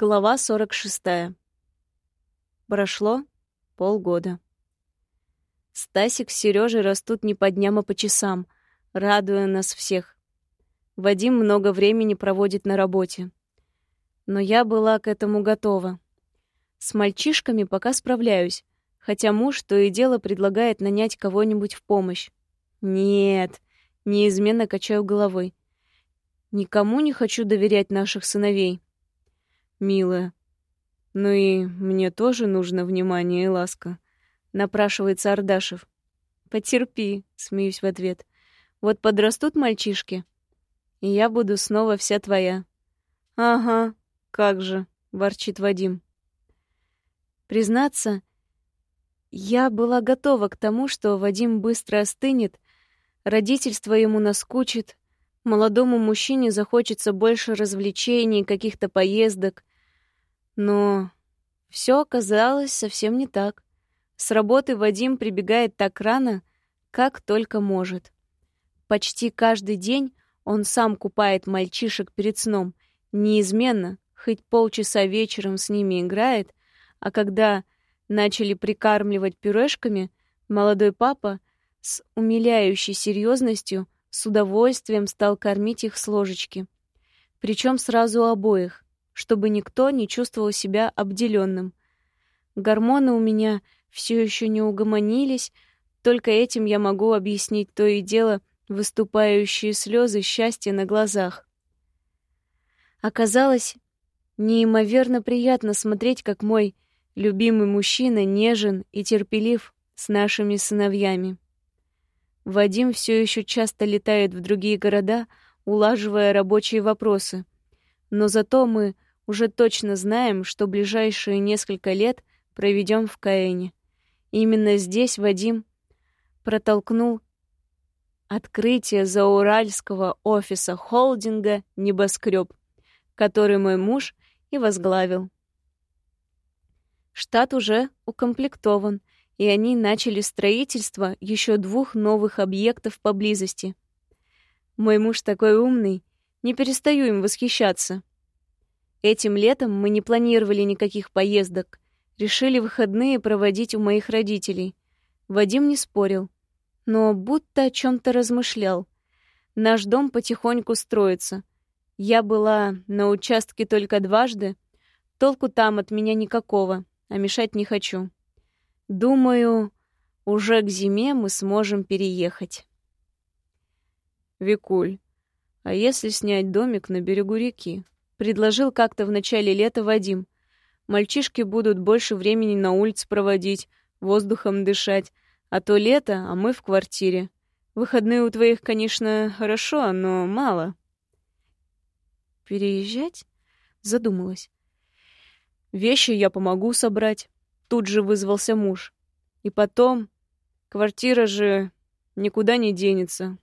Глава 46. Прошло полгода. Стасик с Сережей растут не по дням, а по часам, радуя нас всех. Вадим много времени проводит на работе. Но я была к этому готова. С мальчишками пока справляюсь, хотя муж то и дело предлагает нанять кого-нибудь в помощь. Нет, неизменно качаю головой. Никому не хочу доверять наших сыновей милая. Ну и мне тоже нужно внимание и ласка. Напрашивается Ардашев. Потерпи, смеюсь в ответ. Вот подрастут мальчишки, и я буду снова вся твоя. Ага, как же, ворчит Вадим. Признаться, я была готова к тому, что Вадим быстро остынет, родительство ему наскучит, молодому мужчине захочется больше развлечений, каких-то поездок, но все оказалось совсем не так. С работы Вадим прибегает так рано, как только может. Почти каждый день он сам купает мальчишек перед сном, неизменно, хоть полчаса вечером с ними играет, а когда начали прикармливать пюрешками, молодой папа с умиляющей серьезностью с удовольствием стал кормить их с ложечки. Причем сразу обоих, чтобы никто не чувствовал себя обделенным. Гормоны у меня все еще не угомонились, только этим я могу объяснить то и дело выступающие слезы счастья на глазах. Оказалось, неимоверно приятно смотреть, как мой любимый мужчина нежен и терпелив с нашими сыновьями. Вадим все еще часто летает в другие города, улаживая рабочие вопросы. Но зато мы уже точно знаем, что ближайшие несколько лет проведем в Каэне. Именно здесь Вадим протолкнул открытие зауральского офиса холдинга «Небоскреб», который мой муж и возглавил. Штат уже укомплектован, и они начали строительство еще двух новых объектов поблизости. Мой муж такой умный, не перестаю им восхищаться. Этим летом мы не планировали никаких поездок. Решили выходные проводить у моих родителей. Вадим не спорил, но будто о чем то размышлял. Наш дом потихоньку строится. Я была на участке только дважды. Толку там от меня никакого, а мешать не хочу. Думаю, уже к зиме мы сможем переехать. Викуль, а если снять домик на берегу реки? Предложил как-то в начале лета Вадим. Мальчишки будут больше времени на улице проводить, воздухом дышать. А то лето, а мы в квартире. Выходные у твоих, конечно, хорошо, но мало. Переезжать? Задумалась. Вещи я помогу собрать. Тут же вызвался муж. И потом, квартира же никуда не денется.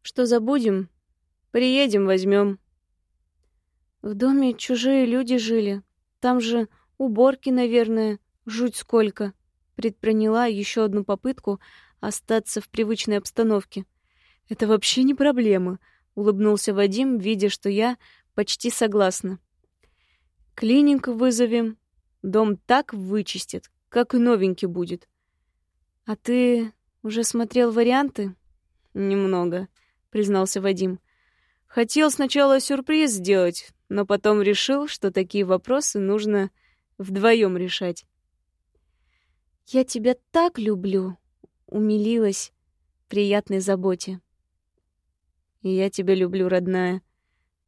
Что забудем? Приедем, возьмем. В доме чужие люди жили. Там же уборки, наверное, жуть сколько. Предприняла еще одну попытку остаться в привычной обстановке. Это вообще не проблема, улыбнулся Вадим, видя, что я почти согласна. Клининг вызовем, дом так вычистят, как и новенький будет. А ты уже смотрел варианты? Немного, признался Вадим. Хотел сначала сюрприз сделать, но потом решил, что такие вопросы нужно вдвоем решать. «Я тебя так люблю!» — умилилась приятной заботе. «И я тебя люблю, родная.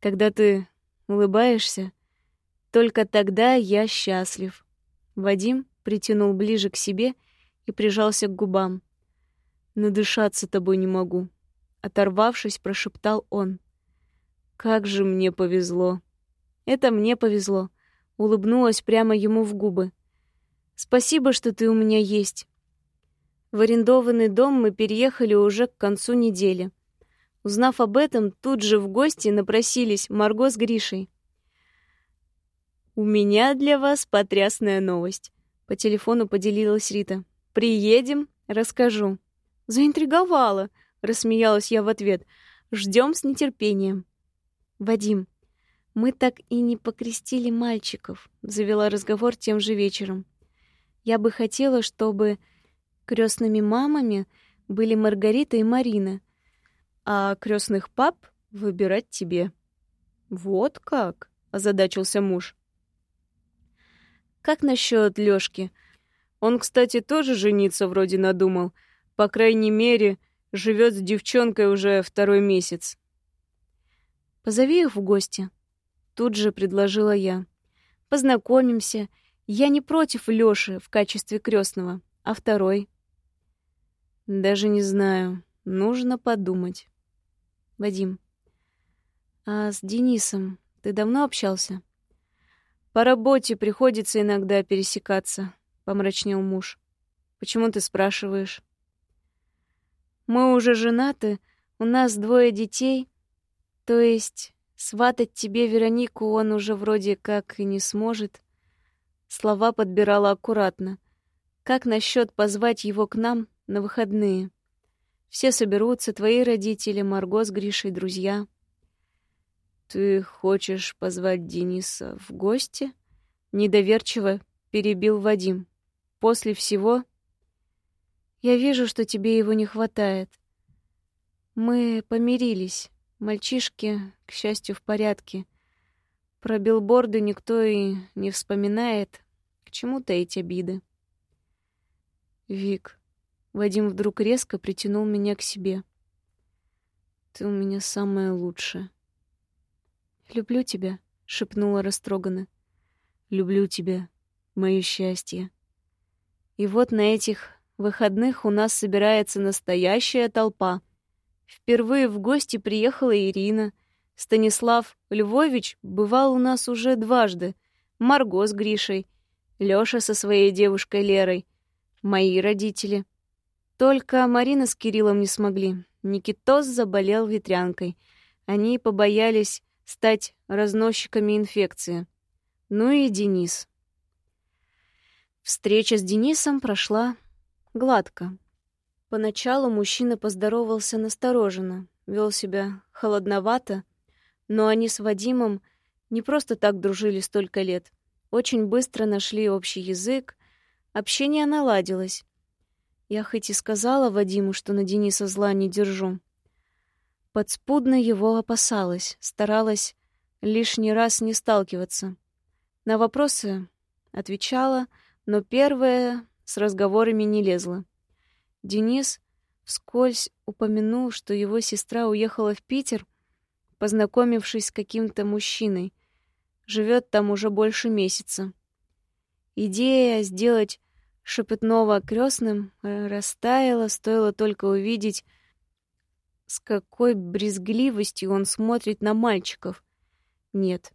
Когда ты улыбаешься, только тогда я счастлив». Вадим притянул ближе к себе и прижался к губам. «Надышаться тобой не могу», — оторвавшись, прошептал он. «Как же мне повезло!» Это мне повезло. Улыбнулась прямо ему в губы. Спасибо, что ты у меня есть. В арендованный дом мы переехали уже к концу недели. Узнав об этом, тут же в гости напросились Марго с Гришей. «У меня для вас потрясная новость», — по телефону поделилась Рита. «Приедем, расскажу». «Заинтриговала», — рассмеялась я в ответ. «Ждем с нетерпением». «Вадим, Мы так и не покрестили мальчиков, завела разговор тем же вечером. Я бы хотела, чтобы крестными мамами были Маргарита и Марина, а крестных пап выбирать тебе. Вот как, озадачился муж. Как насчет Лёшки? Он, кстати, тоже жениться вроде надумал. По крайней мере, живет с девчонкой уже второй месяц. Позови их в гости. Тут же предложила я. Познакомимся. Я не против Лёши в качестве крестного, а второй. Даже не знаю. Нужно подумать. Вадим. А с Денисом ты давно общался? По работе приходится иногда пересекаться, помрачнел муж. Почему ты спрашиваешь? Мы уже женаты, у нас двое детей, то есть сватать тебе Веронику он уже вроде как и не сможет. Слова подбирала аккуратно. Как насчет позвать его к нам на выходные? Все соберутся, твои родители, Марго с Гришей, друзья. Ты хочешь позвать Дениса в гости? Недоверчиво перебил Вадим. После всего я вижу, что тебе его не хватает. Мы помирились. Мальчишки, к счастью, в порядке. Про билборды никто и не вспоминает. К чему таить обиды? Вик, Вадим вдруг резко притянул меня к себе. Ты у меня самая лучшая. Люблю тебя, шепнула растроганно. Люблю тебя, мое счастье. И вот на этих выходных у нас собирается настоящая толпа. Впервые в гости приехала Ирина. Станислав Львович бывал у нас уже дважды. Марго с Гришей, Лёша со своей девушкой Лерой, мои родители. Только Марина с Кириллом не смогли. Никитос заболел ветрянкой. Они побоялись стать разносчиками инфекции. Ну и Денис. Встреча с Денисом прошла гладко. Поначалу мужчина поздоровался настороженно, вел себя холодновато, но они с Вадимом не просто так дружили столько лет. Очень быстро нашли общий язык, общение наладилось. Я хоть и сказала Вадиму, что на Дениса зла не держу, подспудно его опасалась, старалась лишний раз не сталкиваться. На вопросы отвечала, но первое с разговорами не лезла. Денис вскользь упомянул, что его сестра уехала в Питер, познакомившись с каким-то мужчиной. Живет там уже больше месяца. Идея сделать Шепетнова крестным растаяла, стоило только увидеть, с какой брезгливостью он смотрит на мальчиков. Нет,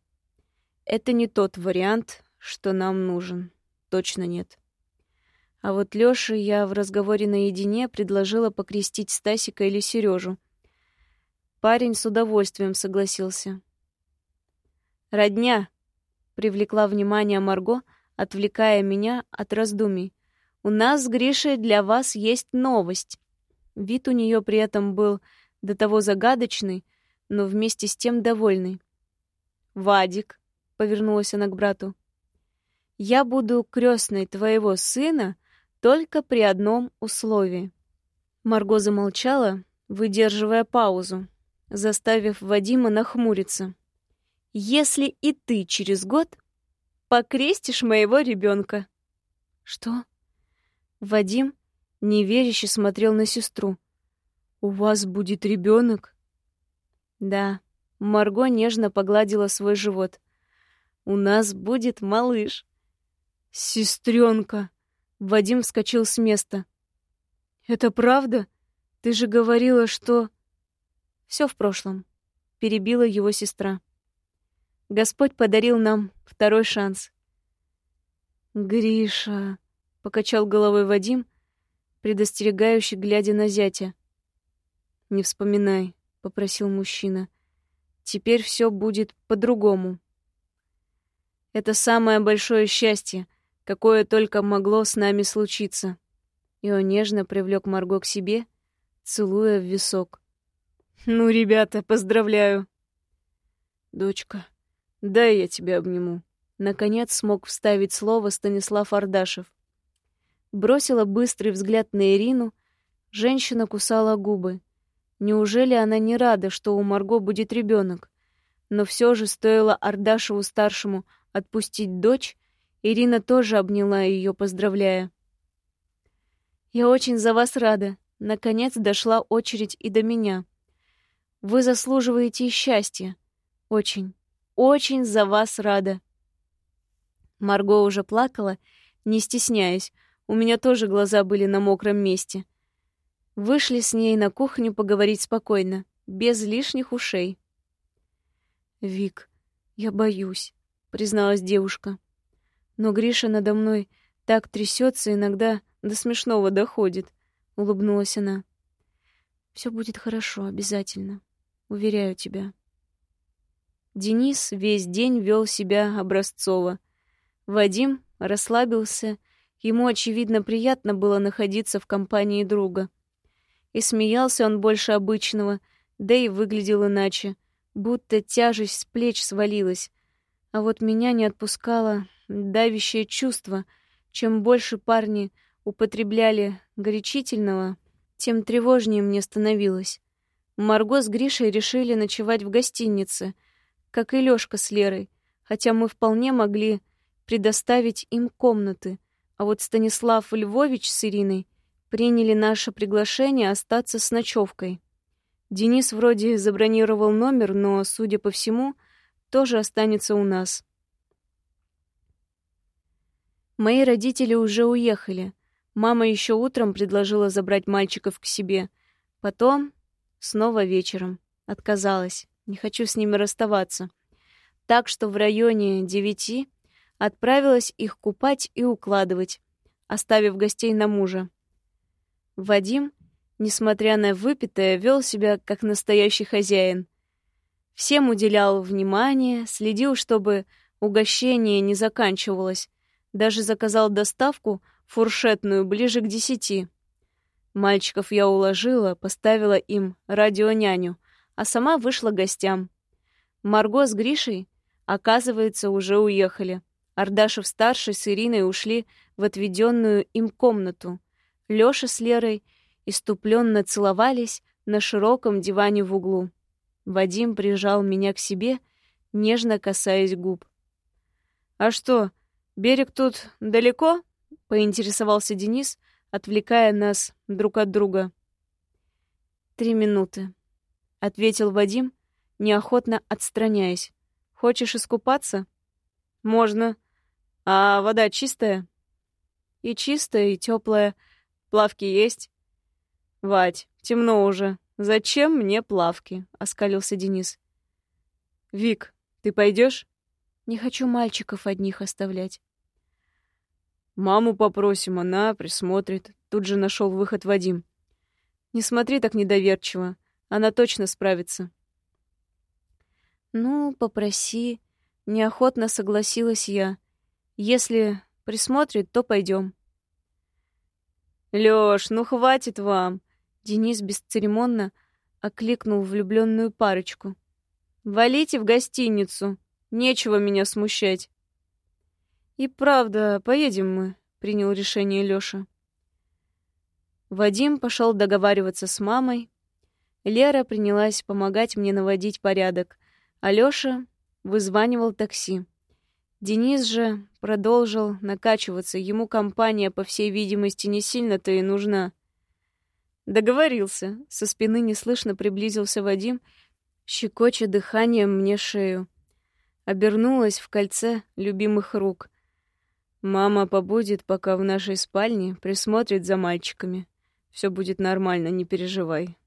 это не тот вариант, что нам нужен. Точно нет. А вот Лёше я в разговоре наедине предложила покрестить Стасика или Сережу. Парень с удовольствием согласился. «Родня!» — привлекла внимание Марго, отвлекая меня от раздумий. «У нас с Гришей для вас есть новость». Вид у нее при этом был до того загадочный, но вместе с тем довольный. «Вадик», — повернулась она к брату, — «я буду крестной твоего сына только при одном условии. Марго замолчала, выдерживая паузу, заставив Вадима нахмуриться. Если и ты через год покрестишь моего ребенка. Что? Вадим неверяще смотрел на сестру. У вас будет ребенок? Да. Марго нежно погладила свой живот. У нас будет малыш. Сестренка. Вадим вскочил с места. «Это правда? Ты же говорила, что...» «Все в прошлом», — перебила его сестра. «Господь подарил нам второй шанс». «Гриша», — покачал головой Вадим, предостерегающе глядя на зятя. «Не вспоминай», — попросил мужчина. «Теперь все будет по-другому». «Это самое большое счастье — какое только могло с нами случиться. И он нежно привлек Марго к себе, целуя в висок. «Ну, ребята, поздравляю!» «Дочка, Дай я тебя обниму. Наконец смог вставить слово Станислав Ардашев. Бросила быстрый взгляд на Ирину. Женщина кусала губы. Неужели она не рада, что у Марго будет ребенок? Но все же стоило Ардашеву-старшему отпустить дочь, Ирина тоже обняла ее, поздравляя. «Я очень за вас рада. Наконец дошла очередь и до меня. Вы заслуживаете счастья. Очень, очень за вас рада». Марго уже плакала, не стесняясь. У меня тоже глаза были на мокром месте. Вышли с ней на кухню поговорить спокойно, без лишних ушей. «Вик, я боюсь», — призналась девушка. «Но Гриша надо мной так трясется иногда, до смешного доходит, улыбнулась она. Все будет хорошо, обязательно. Уверяю тебя. Денис весь день вел себя образцово. Вадим расслабился, ему очевидно приятно было находиться в компании друга. И смеялся он больше обычного, да и выглядел иначе, будто тяжесть с плеч свалилась. А вот меня не отпускало давящее чувство. Чем больше парни употребляли горячительного, тем тревожнее мне становилось. Марго с Гришей решили ночевать в гостинице, как и Лёшка с Лерой, хотя мы вполне могли предоставить им комнаты, а вот Станислав Львович с Ириной приняли наше приглашение остаться с ночевкой. Денис вроде забронировал номер, но, судя по всему, тоже останется у нас. Мои родители уже уехали, Мама еще утром предложила забрать мальчиков к себе. Потом снова вечером. Отказалась. Не хочу с ними расставаться. Так что в районе девяти отправилась их купать и укладывать, оставив гостей на мужа. Вадим, несмотря на выпитое, вел себя как настоящий хозяин. Всем уделял внимание, следил, чтобы угощение не заканчивалось. Даже заказал доставку фуршетную ближе к десяти. Мальчиков я уложила, поставила им радионяню, а сама вышла к гостям. Марго с Гришей, оказывается, уже уехали. Ардашев-старший с Ириной ушли в отведенную им комнату. Лёша с Лерой иступленно целовались на широком диване в углу. Вадим прижал меня к себе, нежно касаясь губ. «А что, берег тут далеко?» поинтересовался Денис, отвлекая нас друг от друга. «Три минуты», — ответил Вадим, неохотно отстраняясь. «Хочешь искупаться?» «Можно. А вода чистая?» «И чистая, и теплая. Плавки есть?» «Вать, темно уже. Зачем мне плавки?» — оскалился Денис. «Вик, ты пойдешь? «Не хочу мальчиков одних оставлять». Маму попросим, она присмотрит. Тут же нашел выход Вадим. Не смотри так недоверчиво. Она точно справится. Ну, попроси. Неохотно согласилась я. Если присмотрит, то пойдем. Лёш, ну хватит вам. Денис бесцеремонно окликнул влюбленную парочку. Валите в гостиницу. Нечего меня смущать. «И правда, поедем мы», — принял решение Лёша. Вадим пошел договариваться с мамой. Лера принялась помогать мне наводить порядок, а Лёша вызванивал такси. Денис же продолжил накачиваться, ему компания, по всей видимости, не сильно-то и нужна. Договорился. Со спины неслышно приблизился Вадим, щекоча дыханием мне шею. Обернулась в кольце любимых рук. Мама побудет пока в нашей спальне, присмотрит за мальчиками. Все будет нормально, не переживай.